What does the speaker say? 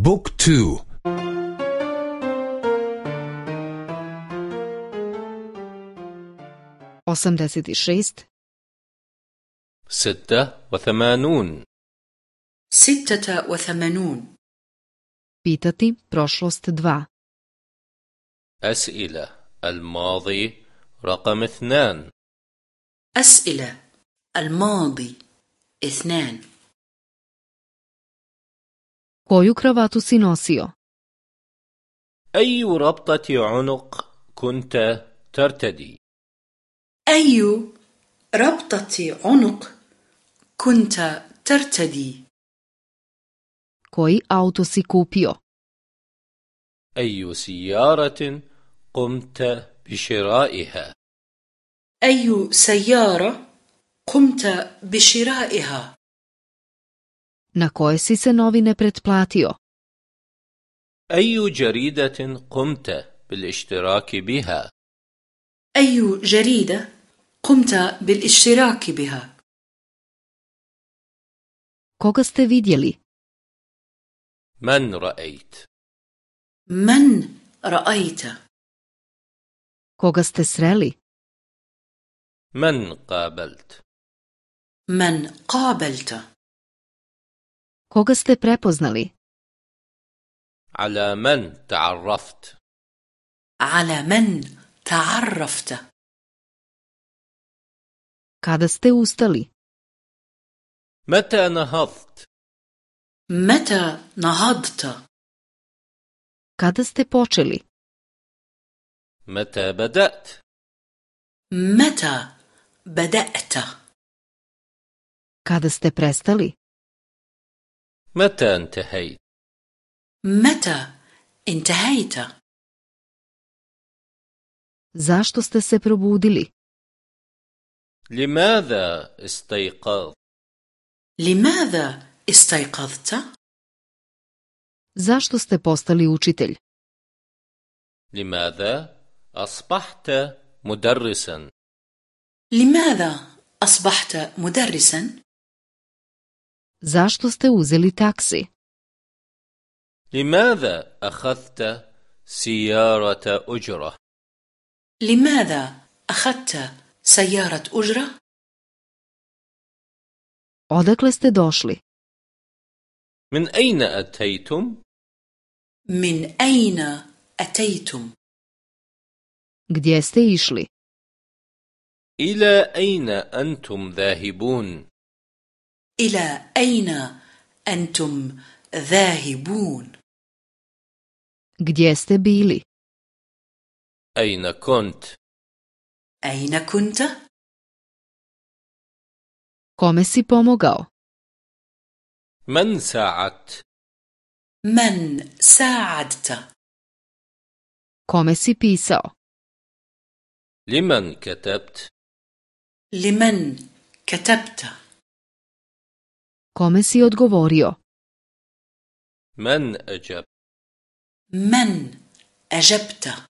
بوك تو. osamdeset šest, ستة وثمانون. ستة وثمانون. pitati prošlost dva, أسئلة. الماضي رقم اثنان. أسئلة. الماضي اثنان. Koju kravatu si nosio? أي ربطة عنق كنت ترتدي؟ أي ربطة عنق كنت ترتدي؟ Koji auto si kupio? أي سيارة قمت بشرائها؟ أي سيارة قمت بشرائها؟ Na koje si se novine pretplatio? أي جريدة قمت بالاشتراك بها؟ أي جريدة قمت بالاشتراك بها؟ Koga ste vidjeli? من رأيت؟ من رأيت؟ Koga ste sreli? من قابلت؟ من قابلت؟ Koga ste prepoznali? على من تعرفت؟ على من تعرفت؟ Kada ste ustali? متى نهضت؟ متى نهضت؟ Kada ste počeli? متى بدأت؟ متى بدأت؟ Kada ste prestali? متى انتهيت؟ متى انتهيت؟ Ste se probudili? لماذا استيقظت؟ لماذا استيقظت؟ Zašto ste postali učitelj? لماذا أصبحت مدرسا؟ لماذا أصبحت مدرسا؟ Zašto ste uzeli taksi? لماذا أخذت سيارة أجرة؟ لماذا أخذت سيارة أجرة؟ Odakle ste došli? من أين أتيتم؟ من أين أتيتم؟ Gdje ste išli? إلى أين أنتم ذاهبون؟ إلى أين أنتم ذاهبون؟ Gdje ste bili? أين كنت؟ أين كنت؟ Kome si pomogao? من ساعدت؟ من ساعدت؟ Kome si pisao? لمن كتبت؟ لمن كتبت؟ Kome si odgovorio? من أجبت؟ من أجبت؟